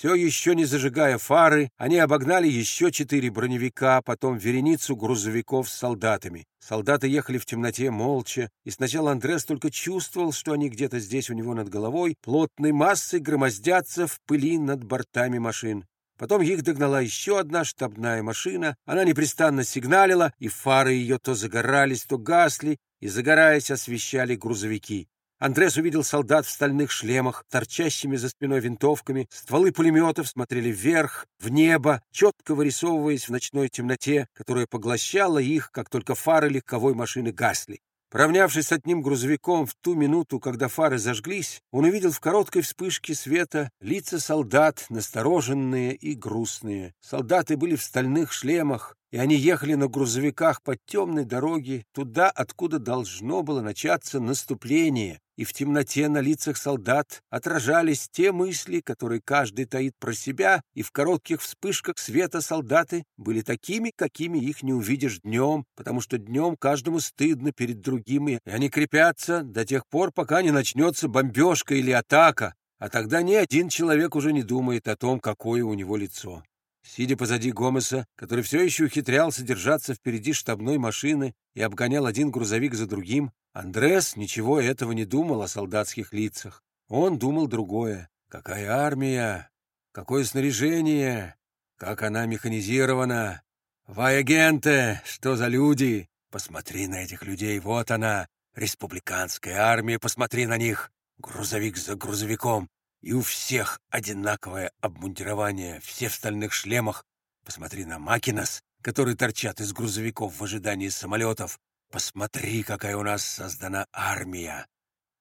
Все еще не зажигая фары, они обогнали еще четыре броневика, потом вереницу грузовиков с солдатами. Солдаты ехали в темноте молча, и сначала Андрес только чувствовал, что они где-то здесь у него над головой плотной массой громоздятся в пыли над бортами машин. Потом их догнала еще одна штабная машина. Она непрестанно сигналила, и фары ее то загорались, то гасли, и, загораясь, освещали грузовики. Андрес увидел солдат в стальных шлемах, торчащими за спиной винтовками. Стволы пулеметов смотрели вверх, в небо, четко вырисовываясь в ночной темноте, которая поглощала их, как только фары легковой машины гасли. Поравнявшись с одним грузовиком в ту минуту, когда фары зажглись, он увидел в короткой вспышке света лица солдат, настороженные и грустные. Солдаты были в стальных шлемах, и они ехали на грузовиках по темной дороге туда, откуда должно было начаться наступление, и в темноте на лицах солдат отражались те мысли, которые каждый таит про себя, и в коротких вспышках света солдаты были такими, какими их не увидишь днем, потому что днем каждому стыдно перед другими, и они крепятся до тех пор, пока не начнется бомбежка или атака, а тогда ни один человек уже не думает о том, какое у него лицо. Сидя позади Гомеса, который все еще ухитрялся держаться впереди штабной машины и обгонял один грузовик за другим, Андрес ничего этого не думал о солдатских лицах. Он думал другое. Какая армия! Какое снаряжение! Как она механизирована! Вай-агенты! Что за люди! Посмотри на этих людей, вот она! Республиканская армия, посмотри на них! Грузовик за грузовиком! И у всех одинаковое обмундирование, все в стальных шлемах. Посмотри на Макинас, которые торчат из грузовиков в ожидании самолетов. Посмотри, какая у нас создана армия!»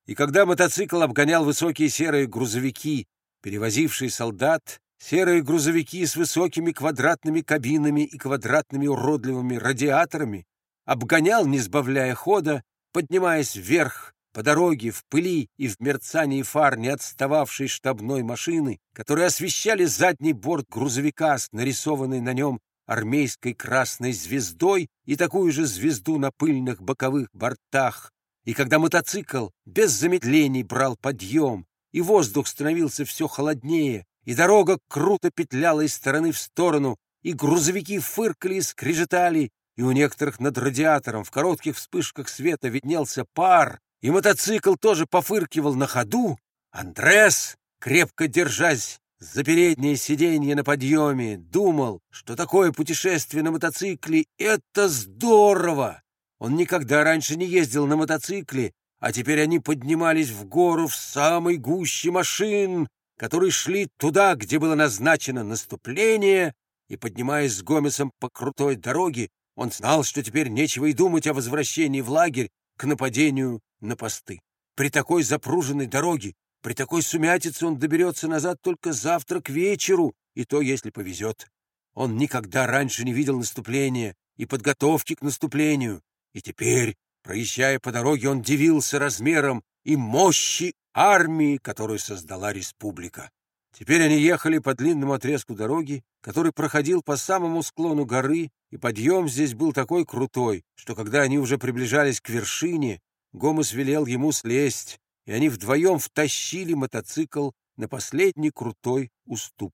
И когда мотоцикл обгонял высокие серые грузовики, перевозившие солдат, серые грузовики с высокими квадратными кабинами и квадратными уродливыми радиаторами, обгонял, не сбавляя хода, поднимаясь вверх по дороге, в пыли и в мерцании фар не отстававшей штабной машины, которые освещали задний борт грузовика с нарисованной на нем армейской красной звездой и такую же звезду на пыльных боковых бортах. И когда мотоцикл без замедлений брал подъем, и воздух становился все холоднее, и дорога круто петляла из стороны в сторону, и грузовики фыркали и скрежетали, и у некоторых над радиатором в коротких вспышках света виднелся пар, и мотоцикл тоже пофыркивал на ходу, Андрес, крепко держась за переднее сиденье на подъеме, думал, что такое путешествие на мотоцикле — это здорово. Он никогда раньше не ездил на мотоцикле, а теперь они поднимались в гору в самой гуще машин, которые шли туда, где было назначено наступление, и, поднимаясь с Гомесом по крутой дороге, он знал, что теперь нечего и думать о возвращении в лагерь к нападению на посты. При такой запруженной дороге при такой сумятице он доберется назад только завтра к вечеру, и то, если повезет. Он никогда раньше не видел наступления и подготовки к наступлению, и теперь, проезжая по дороге, он дивился размером и мощи армии, которую создала республика. Теперь они ехали по длинному отрезку дороги, который проходил по самому склону горы, и подъем здесь был такой крутой, что когда они уже приближались к вершине, Гомес велел ему слезть, и они вдвоем втащили мотоцикл на последний крутой уступ.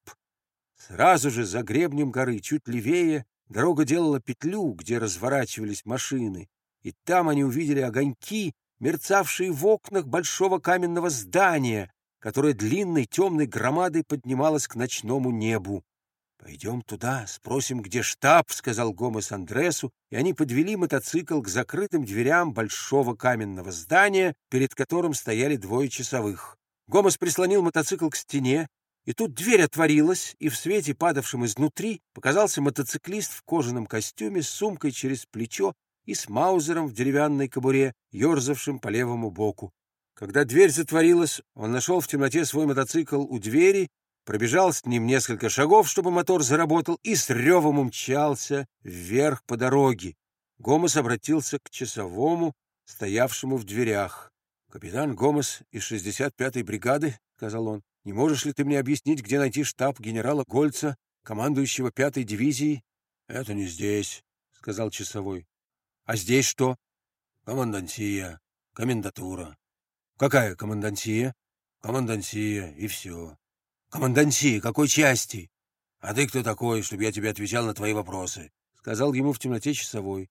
Сразу же за гребнем горы, чуть левее, дорога делала петлю, где разворачивались машины, и там они увидели огоньки, мерцавшие в окнах большого каменного здания, которое длинной темной громадой поднималось к ночному небу. «Пойдем туда, спросим, где штаб», — сказал Гомес Андресу, и они подвели мотоцикл к закрытым дверям большого каменного здания, перед которым стояли двое часовых. Гомес прислонил мотоцикл к стене, и тут дверь отворилась, и в свете, падавшем изнутри, показался мотоциклист в кожаном костюме с сумкой через плечо и с маузером в деревянной кобуре, ерзавшим по левому боку. Когда дверь затворилась, он нашел в темноте свой мотоцикл у двери пробежал с ним несколько шагов, чтобы мотор заработал, и с ревом умчался вверх по дороге. Гомес обратился к часовому, стоявшему в дверях. — Капитан Гомес из 65-й бригады, — сказал он, — не можешь ли ты мне объяснить, где найти штаб генерала Гольца, командующего 5-й дивизией? — Это не здесь, — сказал часовой. — А здесь что? — Командантия, комендатура. — Какая командантия? — Командантия, и все. «Команданти, какой части?» «А ты кто такой, чтобы я тебе отвечал на твои вопросы?» — сказал ему в темноте часовой.